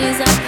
Is eyes.